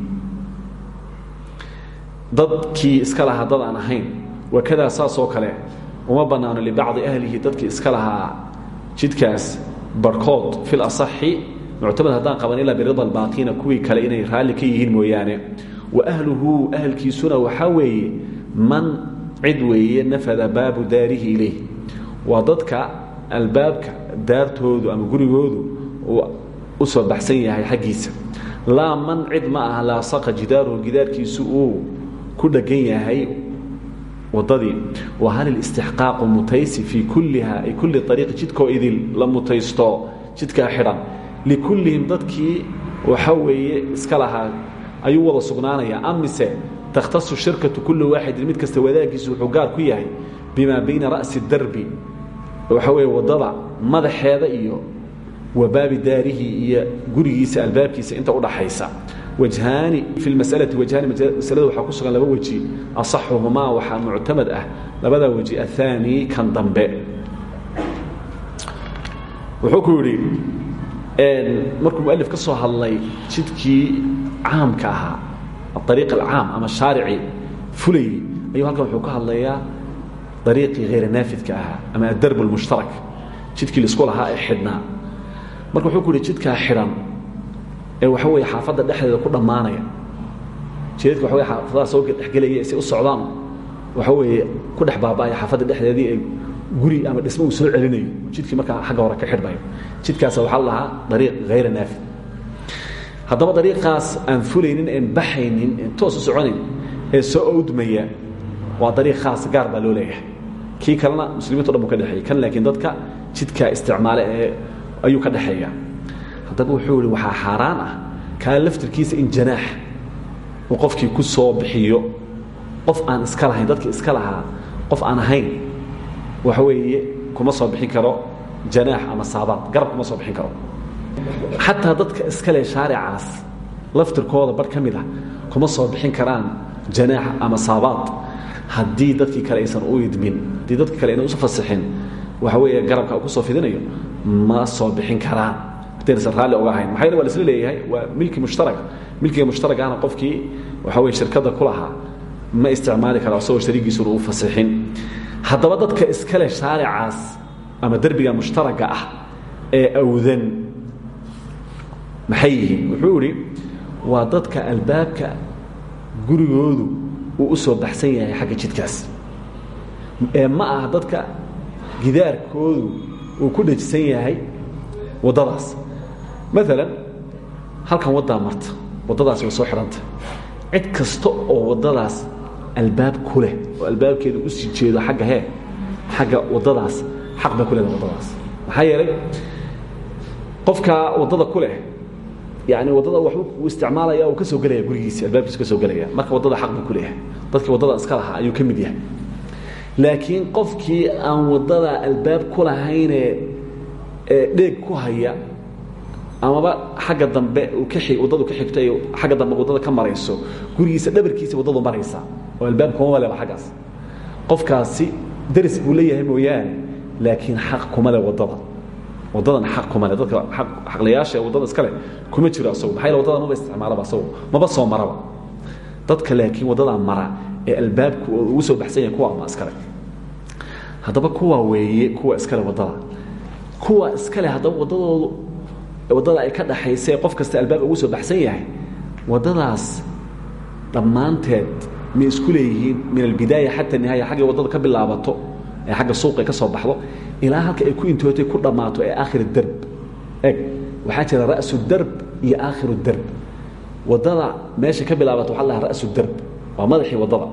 Dadkii iska lahaa dad aan ahayn wakadaa saasoo kale uma bannaano libacdi ahlihi dadkii iska lahaa jidkaas barhkood fi lasaxi muctamad haddaan qaban ilaa birida albaaqiina kuwii kale inay raalli ka yihiin mooyaane wa ahluhu ahalkiisuna waxaa weeye man cid nafada baabu daarihi ilayh waa dadka albaabka daartoodu ama gurigoodu u soo baxsan yahay xaggiisa laa man cid ma aha laasaqa gidaarkiisu uu ku dhegan yahay waddadii wa hal ilistixqaaqu mutaysi fii kulliha ay kulli ariiqi jidkoo idil la mutaysto jidkaa xidhan likullihim dadkii waxa weeye iska lahaa ayuu wada sugnaanaya amise takhtasu shirkatu kulli waaxidin mid kasta wadaaggiisu wuxuu gaar ku yahay bimaa bayna ra'si darbi waxa weeye waddada madaxeeda iyo wa baabi iyo gurigiisa albaabkiisa inta udhaxaysa wajhaani fi lmasalati wajhaani masalada waxaa ku sugan laba weji asaxuhumaa waxaa muctamad ah labada weji ahaani kan dambe wuxuu ku yidhi markuu mualif ka soo hadlay jidkii caamka ahaa aariiq alcaam ama shaarici fulayy ayuu halkan wuxuu ka hadlayaa ariiqii hayra naafidka ahaa ama adarb almushtarak jidkii la isku lahaa ee xidhnaa marka wuxuu ku yidhi jidkaa xidhan. Ee waxa weeye xaafadda dhexdeeda ku dhammaanaya. Jeedka waxa weye xaafadaha soo dhexgelaya si u socdaan. Waxa weeye ku dhex baaba'aya xaafadda dhexdeedii ee guri ama dhismo uu soo celinayo. Jidkii markaa xagga hore ka xidhmayo jidkaasa waxaa la lahaa dariiq hayra naafid haddaba dariiqaas aan fulaynin een baxaynin een toos u soconayn ee soo owdmaya waa dariiq khaas gaar baa loo leeyahay. Kii kalena muslimiinto dhan buu ka dhexeeyey kan laakiin dadka jidkaa isticmaale ee ayuu ka dhexeeya. Haddaba wuxuu ihi waxaa xaaraan ah kaa laftirkiisa in janaax uu qofkii ku soo bixiyo. Qof aan iska lahayn dadkii iska lahaa qof aan ahayn waxa weeye kuma soo bixin karo janaax ama saabaad garab kuma soo bixin karo. Xataa dadka iska leh shaaricaas laftirkooda bar ka mid ah kuma soo bixin karaan janaax ama saabaad haddii dadkii kale aysan u idmin haddii dadki kale aynan usu fasixin waxa weeye garabka ku soo fidinayo ma soo bixin karaan. Haddaynasan raalli oga ahayn maxaa yeele waa laisla leeyahay? Waa milki mushtarak. Milkiga mushtaragana qofkii waxa weye shirkadda ku lahaa ma isticmaali karo asagoo shariigiisuna u fasixin haddaba dadka iska leh shaaricaas ama derbiga mushtaraga ah ee awdan maxay yihiin? Wuxuu dadka albaabka gurigoodu uu soo baxsan yahay xagga jidkaas ee ma aha dadka gidaarkoodu uu ku dhejisan yahay waddadaas. Maalan halkan waddaa marta waddadaasi soo xidhanta cid kasta oo waddadaas albaab ku leh. oo albaabkeeda u sii jeedo agga hee xagga waddadaas xaq bay ku leedahay waddadaas. Maxaa yeelay qofkaa waddada ku leh yani waddada waxba uu isticmaalaya uu ka soo gelaya gurigiisi albaabkiisu ka soo gelaya marka waddada xaq buu ku leeyahay dadkii waddada iska lahaa ayuu ka mid yahay. Laakiin qofkii aan waddada albaab ku lahaynee dheeg ku haya amaba xagga dambe waddadu ka xigto ay xagga dambe waddada ka marayso gurigiisa dhabarkiisa waddadu maraysa oo albaab kuma leba xaggaas. Qofkaasi daris buu leeyahay mooyaane laakiin xaq kuma le waddada. Waddadana xaq kuma le dadka xaqlayaasha ee waddada iska leh kuma jiro asagu. Maxaa yaele waddada? Maba isticmaalaba asagu. Maba soo maraba. Dadka laakiin waddadaa mara ee albaabku oo soo baxsan yahay kuwa ama iskale haddaba kuwa weeye kuwa iskale waddada. Kuwa iskale haddaba waddadoodu waddada ay ka dhaxaysa qof kasta albaab ugu soo baxsan yahay waddadaas dhammaanteed ma isku leeyihiin min albidaaya xata nihaaya xaggay waddada ka bilaabato ee xagga suuqa ka soo baxdo ilaa halka ay ku intootay ku dhammaato ee aakhir darb. Eg waxaa jira ra'su darb iyo aakhiru darb. Waddada meesha ka bilaabato waxa lahaa ra'su darb waa madaxii waddada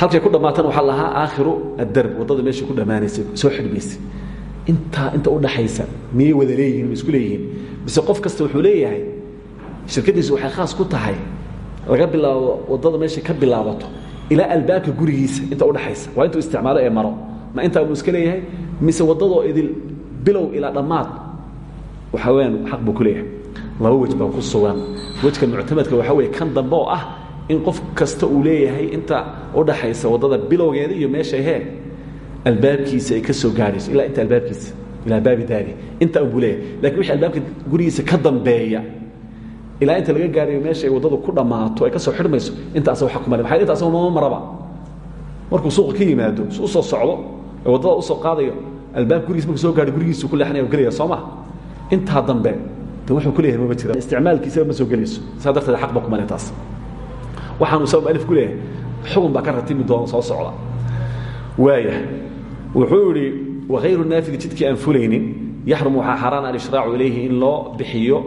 halkay ku dhammaatana waxaa lahaa aakhiru addarb waddada meesha ku dhammaanaysay soo xidhmaysay intaa inta udhaxaysa miyay wada leeyihiin ma isku leeyihiin? Mise qof kasta wuxuu leeyahay shirkaddiisu waxay khaas ku tahay laga bilaabo waddada meeshay ka bilaabato ilaa albaabka gurigiisa inta udhaxaysa waa intuu isticmaalo ee maro. Ma intaa buu iska leeyahay mise waddadoo idil bilow ilaa dhammaad waxaa weyaan xaq buu ku leeyahay. Laba wej baa ku sugan. Wejka muctamadka waxaa weye kan dambe ah in qof kasta uu leeyahay inta udhaxaysa waddada bilowgeeda iyo meesha hee albaabkiisa ay ka soo gaadhayso ilaa inta albaabkiisa ilaa baabi daari inta buu leeyahay. Lakin wixii albaabka gurigiisa ka dambeeya ilaa inta laga gaarayo meesha ay waddadu ku dhammaato ay ka soo xidhmayso inta asago xaq kuma le maxay inta asago maraba markuu suuqa ka yimaado u soo socdo ee waddada u soo qaadayo albaab gurigiisa markuu soo gaadho gurigiisu ku leexanaya gelaya soo ma dambe de wuxuu ku leeyahay mama jira. Isticmaalkiisaba ma soo gelayso saa xaq ba kuma le taas. Waxaanu sabab alif ku leeyahay. Xugun baa ka ratimi doona soo socda. Waaya wuxuu idhi wakayru naafidi jidkii aan fulaynin yaxrum waxaa xaaraan alshraacu ilayhi in loo bixiyo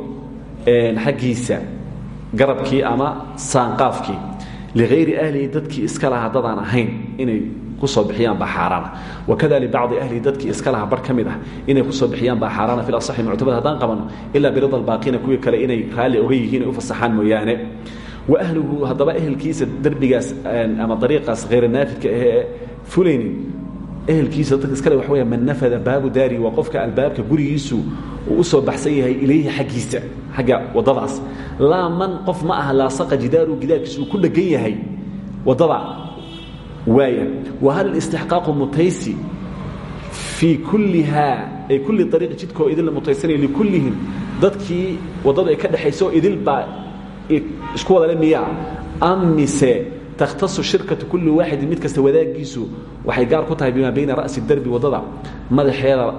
xaggiisa garabkii ama saanqaafkii. Ligayri ahlihi dadkii iska lahaa dadaan ahayn inay ku soo bixiyaan baa xaaraana. Wakada libacdi ahlihi dadkii iska lahaa bar ka mid ah inay ku soo bixiyaan baa xaaraana fi asaxi muctamad haddaan qabano ilaa birida albaaqiina kuwii kale inay raalli oga yihiin ay u fasaxaan mooyaane. Wa ahluhu haddaba ehelkiisa derbigaas ama dariiqaas hayra naafidka ahee fulaynin ehelkiisa dadka iskale waxa weya man nafada baabu daari waa qofka albaabka gurigiisu uu u soo baxsan yahay ilayhi xaggiisa xagga waddadaas. Laa man qof ma aha laasaqa jidaaru gidaarkiisa uu ku dhegan yahay waddada. Waaya wa hal istixqaaqu mutaysi fii kullihaa ay kulli ariiqi jidkoo idil la mutaysanaya likullihim dadkii waddadu ay ka dhexayso idil baa isku wadale miyaa. Am mise takhtasu shirkatu kulli waaxidin mid kasta wadaagiisu waxay gaar ku tahay bimaa bayna ra'si darbi waddada madaxeeda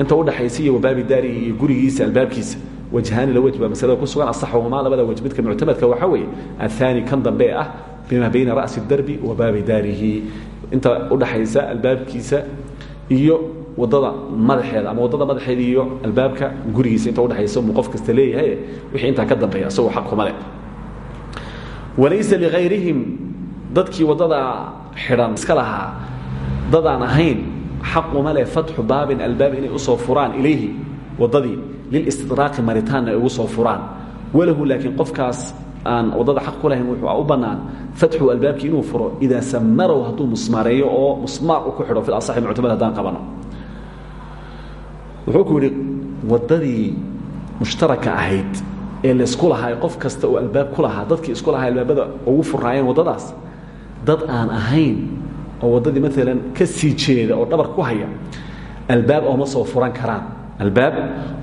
inta udhaxaysa iyo wabaabi daarihi iyo gurigiisa albaabkiisa. Wajhaani la waj baa masalada ku sugan asaxuhumaa labada waj midka muctamadka waxaa weeye ahaani kan dambe ah bimaa bayna ra'si darbi wa baabi daarihi. Inta udhaxaysa albaabkiisa iyo waddada madaxeeda ama waddada madaxeeda iyo albaabka gurigiisa inta udhaxaysa mu qof kasta leeyahay wixii intaa ka dambeeya isagoo xaq kuma leh walaysa ligayrihim dadkii waddada xidhan iska lahaa dadaan ahayn xaquma leh fatxu baabin albaab inay u soo furaan ilayhi waddadii lilistidraaqi maritaanna ay ugu soo walahu laakiin qofkaas aan waddada xaq lahayn wuxuu u bannaan fatxu albaabkii inuu furo idaa samarow hadduu musmaareeyo oo musmaar ku xidho fi asaxi muctamad haddaan qabano. Wuxuu ku yidhi mushtaraka ahayd ee laysku lahaa qof kasta oo albaab ku lahaa dadkii isku lahaa albaabada ugu furaayeen waddadaas dad aan ahayn oo waddadii maalan ka sii jeeda oo dhabar ku haya albaab ooma soo furan karaan. Albaab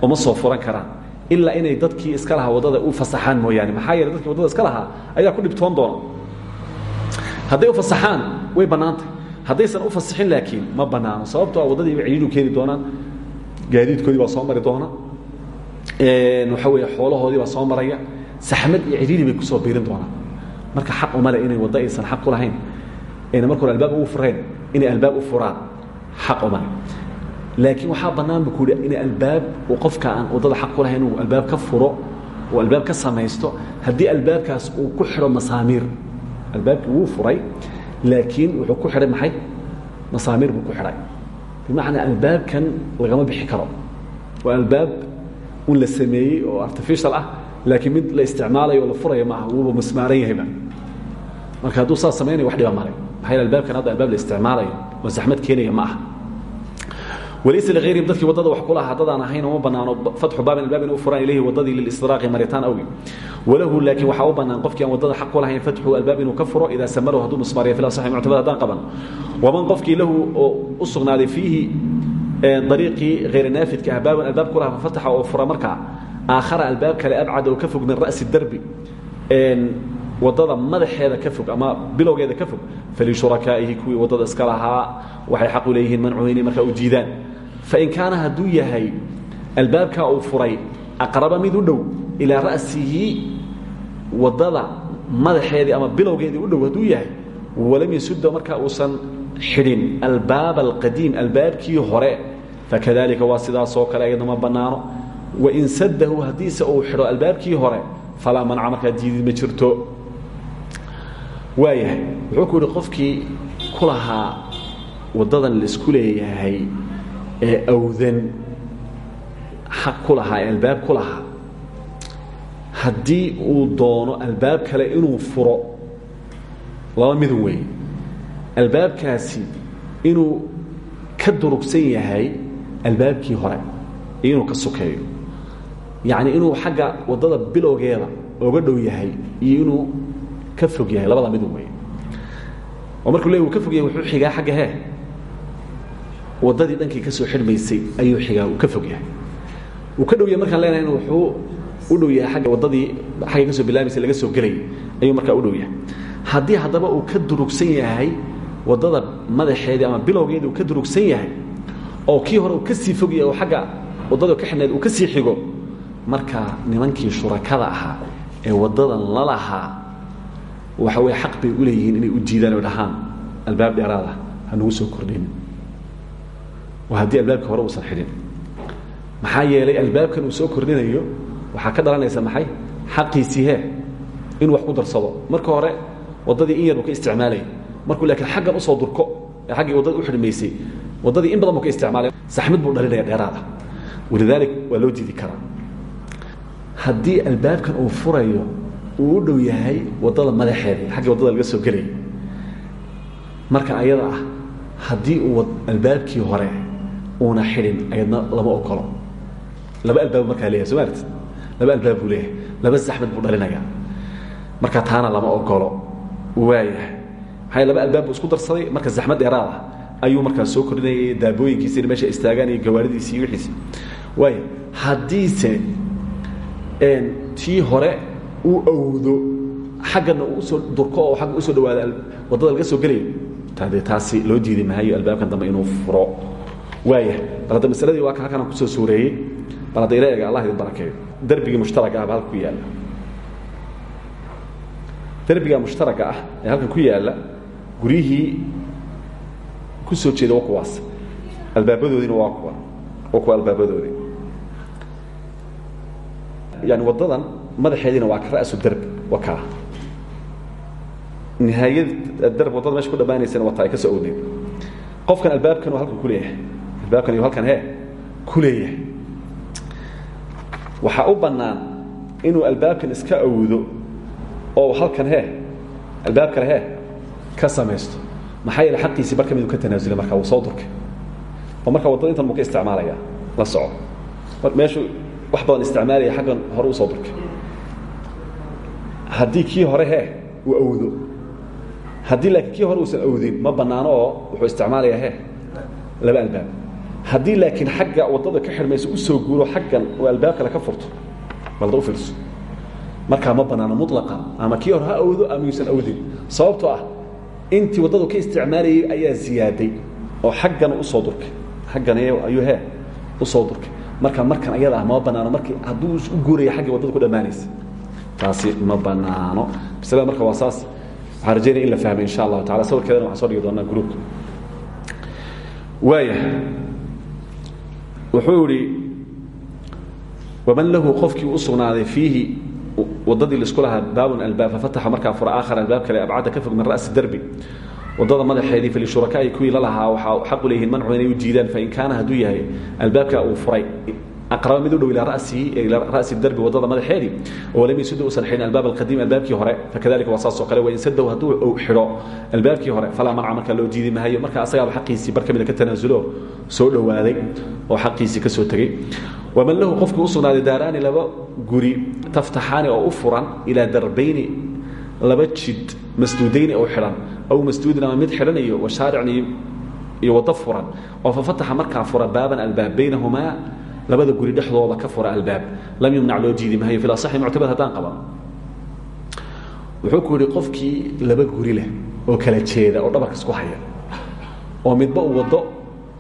uma soo furan karaan. Ilaa inay dadkii iska lahaa waddada u fasaxaan mooyaane. Maxaa yeele dadkii waddada iska lahaa ayaa ku dhibtoon doona. Hadday u fasaxaan way bannaantay. Haddaysan u fasixin laakiin ma bannaano. Sababtoo a waddadii bay ciidu keeni doonaan gaadiidkoodii baa soo mari doona waxa weeye xoolahoodii baa soo maraya. Saxmad iyo cidhiiri bay ku soo biirin doonaan. Marka xaq uma leh inay waddo aysan xaq ku lahayn. Ayna marka hore albaab ugu fureen inay albaab u furaan xaq uma leh. Laakiin waxaa bannaan bu ku yidhi in albaab qofka aan waddada xaq ku lahayn uu albaab ka furo uu albaab ka samaysto haddii albaabkaas uu ku xidho masaamiir albaabkii wuu furay laakiin wuxuu ku xidhay maxay? Masaamiir buu ku xidhay. Bimacnaa albaabkan lagama bixi karo. Waa albaab un la sameeyey oo artificial ah laakiin mid la isticmaalayo oo la furaya maaha wuuba masmaaran yahayba marka hadduu saas samaynaya wax dhiba male maxaa yeel albaabkan hadda albaab la isticmaalayo oo saxmad keenaya ma aha. Walaysa lihayrihim dadkii waddada wax kulahaa haddadaan ahayn uma bannaano fatxu baabin albaab inuu furaan ilayhi waddadii lilistidraaqi maritaan awgi walahu laakiin waxaa u bannaan qofkii aan waddada xaq ku lahayn fatxu albaab inuu ka furo idaa samarahu hadduu musmaariya fil asaxi muctamad haddaan qaban. Waman qofkii lahu oo u sugnaaday fiihi dariiqii hayra naafidka ah baaban albaab ku lahaa fafataxa oo fura markaa aakhara albaab kale abcad oo ka fog min ra'si darbi waddada madaxeeda ka fog ama bilowgeeda ka fog falishurakaaihi kuwii waddada iska lahaa waxay xaq u leeyihiin mancuhu inay markaa u diidaan fain kaana hadduu yahay albaabkaa uu furay aqraba mid u dhow ilaa ra'sihi waddada madaxeedii ama bilowgeedii u dhow hadduu yahay walam yasuda markaa uusan xidhin albaab alqadiim albaabkii hore. Fakadalika waa sidaasoo kale ayadna ma bannaano. Wain sadahu haddiise uu xidho albaabkii hore falaa manca markaa diidid ma jirto. Waayahay wuxuu ku yidhi qofkii ku lahaa waddadan leeyahay ee awdan xaq ku albaab ku lahaa uu doono albaab kale inuu furo laba midun weeye albaabkaasi inuu ka durugsan yahay albaabkii hore inuu ka sokeeyo. Yacni inuu xagga waddada bilowgeeda oga dhow yahay iyo inuu ka fog yahay labada midun weeye. Oo markuu le ka fog yahay wuxuu xigaa xagga hee. Waddadii dhankii ka soo xidhmaysay ayuu xigaa ka fog yahay. Uu ka dhow yahay markaan leenahay in wuxuu u dhow yahay agga waddadii xaggay ka soo bilaabaysay laga soo gelayay ayuu markaa u dhow yahay. Haddii haddaba uu ka durugsan yahay waddada madaxeedii ama bilowgeedii uu ka durugsan yahay oo kii hore uu ka sii fog yahay oo agga waddada ka xidhnayd uu ka sii xigo markaa nimankii shurakada ahaa ee waddadan la lahaa waxa weye xaq bay u leeyihiin inay u diidaan o dhahaan albaab dheeraada hanugu soo kordhin. Waa haddii albaabka hore uusan xidhin. Maxaa yeelay albaabkan uu soo kordhinayo waxaa ka dhalanaysa maxay? Xaqiisii hee inuu wax ku darsado. Marka hore waddadii in yar buu ka isticmaalaya markuu laakiin xaggan u soo durko ee xaggii waddada u xidhmaysay waddadii in badan buu ka isticmaalaya saxmid buu dhalinaya dheeraada walidaalik waa loo diidi karaa. Haddii albaabkan uu furayo uu u yahay waddada madaxeeda xaggii waddada laga soo gelayay marka ayada ah haddii uu albaabkii hore uuna xidhin ayadna lama ogolo laba albaab markaa leeyahay soo ma aragtid? Laba albaab leeyahay laba zaxmad buu dhalinayaa. Marka taana lama ogolo waayahay maxaa laba albaab buu isku darsaday marka zaxmad dheeraad ah. Ayuu markaa soo kordhinayay daabooyinkiisina meesha istaagaan iyo gawaaridiisi iyo wixiisi waaya haddiise tii hore uu awdo xaggana uu u soo durko oo agga u soo dhawaada waddada laga soo gelayo. Tade taasi loo diidi maayo albaabkan dambe inuu furo. Waaya bal hadda masaladii waa ka halkan aan ku soo suureeyey. Bal hadda ila ega allah idin barakeeyo derbigii mushtaraka ahba halka ku yaalla. Derbiga mushtaraka ah ee halkan ku yaalla guryihii ku soo jeeda waa kuwaas. Albaabadoodiina waa kuwa. Waa kuwa albaabadoodii yani waddadan madaxeediina waa ka ra'su derb waa kaa nihaayad darb waddada meesha ku dhammaanaysana waa taa ay ka soo owdeen qofkan albaabkan halkan ku leeyahay. Albaabkan iyo halkan hee ku leeyahay. Waxaa u bannaan inuu albaabkan iska awdo oo halkan hee albaab kale hee ka samaysto. Maxaa yeele xaqiisii bar ka miduu ka tanaasulay markaa wuu soo durkay. Oo markaa waddada intan buu ka isticmaalaya la soco. Meeshuu wax badan isticmaalaya xaggan hore u soo durkay. Haddii kii hore hee uu awdo haddii laakiin kii hore uusan awdin ma bannaano oo wuxuu isticmaalayaa he laba albaab. Haddii laakiin xagga waddada ka xidhmaysa u soo guuro xaggan oo albaab kale ka furto balda u fiirso. Markaa ma bannaano mulaqa ama kii hore ha awdo ama yuusan awdin sababtoo ah intii waddadu ka isticmaalayay ayaa ziyaaday oo xaggan u soo durkay. Xaggan ayuu he u soo durkay. Marka markan ayada ah mama bannaano markii hadduu u guuraya xaggii waddada ku dhammaanaysa. Taasi ma bannaano maslada marka waa saas. Waxaan rajaynaya in la fahmay insha allahu tacala sawirkeedana waxaan soo dhigi doonaa gruupka waaya wuxuu idhi waman lahu qofkii u sugnaaday fiihi waddadii la isku lahaa baabun albaab fafataxa markaa fura aakhar albaab kale abcadda ka fog min ra'si derbi waddada madaxeedii falishurakaai kuwii la lahaa waxaa xaqu leeyihiin mancu inay u diidaan fain kaana hadduu yahay albaabka uu furay aqraba mid u dhow ilaa ra'si darbi waddada madaxeedii oo lam yasudu usan xidhin albaab alqadiim albaabkii hore fakadalika waa saas oo kale wain sadahu hadduu uu xidho albaabkii hore falaa manca markaa loo diidi mahayo marka asagaaba xaqiisii bar ka mida ka tanaasulo soo dhowaaday oo xaqiisii ka soo tegey waman lahu qofkii u sugnaaday daaraani laba guri taftaxaani oo u furan ilaa darbayni laba jid masduudayni oo xidhan aw masduudin ama mid xidhan iyo washaaricni iyo waddo furan oo fafataxa markaa fura baaban albaab baynahumaa labada guri dhexdooda ka fura albaab. Lam yumnac loo diidi maayo fil asaxi muctabad haddaan qaban. Wuxuu ku yidhi qofkii laba guri leh oo kala jeeda oo dhabarka isku haya oo midba uu waddo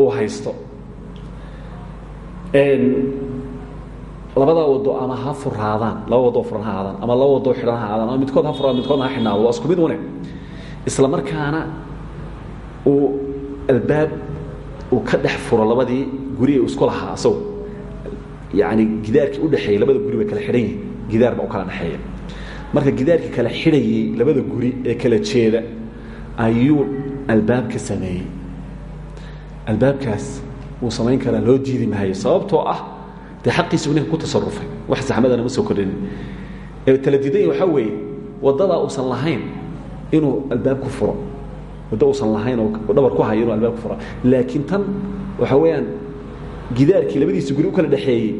uu haysto labadaa wado ama ha furaadaan laba wadoo furan ha aadaan ama laba wadoo xidhan ha aadaan ama midkood ha furaado midkoodna ha xidhnaado waa isku mid une isla markaana uu albaab uu ka dhex furo labadii guri ee isku lahaa asago yani gidaarkii udhexeeyey labada guri bay kala xidhan yihiin gidaar baa u kala dhexeeya marka gidaarkii kala xidhayey labada guri ee kala jeeda ayuu albaab ka sameeyey. Albaabkaas wuu samayn karaa loo diidi maayo sababtoo ah dee xaqiisuu ninka ku tasarufay wax saxmadana ma soo kordhin. Ee tala diidan waxaa weeye waddadaa uusan lahayn inuu albaab ku furo. Waddo uusan lahayn oo dhabar ku hayo inuu albaab ku furo. Laakiin tan waxa weeyaan gidaarkii labadiisa guri u kala dhexeeyey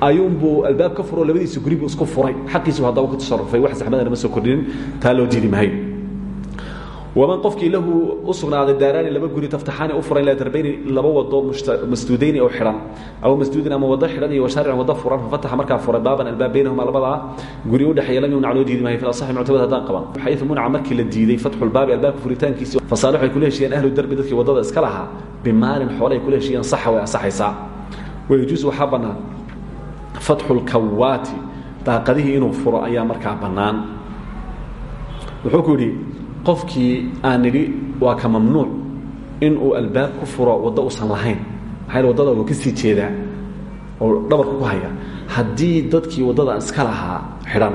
ayuunbuu albaab ka furo labadiisa guri buu isku furay. Xaqiisu haddaba ku tasarufay wax saxmadana ma soo kordhinin taa loo diidi waman qofkii lahu u daaraani laba guri taftaxaani u furan ilaa darbayni laba wado masduudayni oo xidhan aw masduudin ama wado xidhan iyo washaaricin wado furan fafataxa markaa furay baaban albaab baynahuma labadaa guri u dhexeeya lam yumnac loo diidi fil asaxi muctabad haddaan qaban xayثu munca markii la diiday fatxu lbaabi albaabka furitaankiisi fasaalix ay kula ahlu darbi dadkii waddada iska lahaa bimaalin xoole ay saxa way asaxaysaa wayajuusu waxaa bannaan fatxu lkawaati daaqadihii inuu furo ayaa markaa bannaan wuxuu ku yidhi qofkii aan nidhi waa ka mamnuuc inuu albaab ku furo waddo usan lahayn. Maxaa waddada wuu ka sii jeedaa oo dhabarka ku haya. Haddii dadkii waddadan iska lahaa xidhan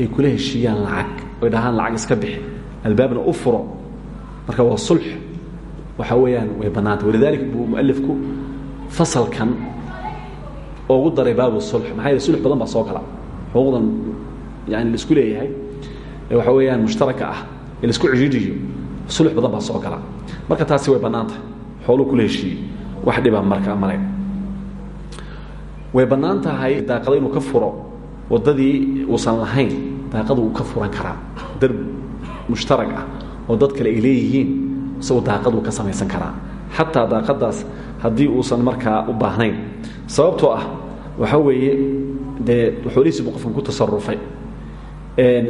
ay kula heshiiyaan lacag oy dhahaan lacag iska bixi albaabna u furo marka waa sulx waxa weeyaan way bannaantay. Walidaalika buu mualifku fasalkan ugu daray baabu sulx maxaa yeele sulx badan baa soo gala xuquuqdan yani la isku leeyahay. Ee waxa weeyaan mushtaraka ah lasku cidhiidhiyo sulux badan baa soo gala. Marka taasi way bannaan tahay xooluu kula heshiiyey wax dhiba marka male way bannaan tahay daaqada inuu ka furo waddadii uusan lahayn daaqadu uu ka furan karaa. Darb mushtarag ah oo dad kale ay leeyihiin isagoo daaqaduu ka samaysan karaa. Xataa daaqadaas haddii uusan markaa u baahnayn. Sababtoo ah waxaa weeye dee xoolihiisi buu qofkan ku tasarufay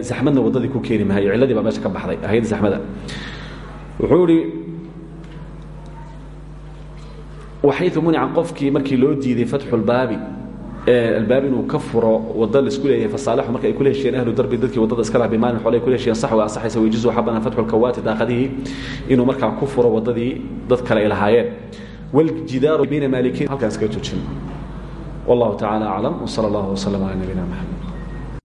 zaxmadna waddadii ku keeni maayo cilladii baa meesha ka baxday ahayd zaxmada. Wuxuu ihi waxaytu munica qofkii markii loo diiday fatxu lbaabi albaab inuu ka furo waddo la isku leeyahay fasaalixu marka ay kula heshiyeen ahlu darbi dadkii waddada iska laha bimaalin xoole ay kula heshiyeen sax waa asaxaysa wayjuzu waxaa bannaan fatxu lkawaati daaqadihii inuu markaa ku furo waddadii dad kale ay lahaayeen. Waljidaaru bayna maalikiin halkaan iskaga joojin wallahu tacaala aclam wsala allahu wasalam calaa nabiyina maxamed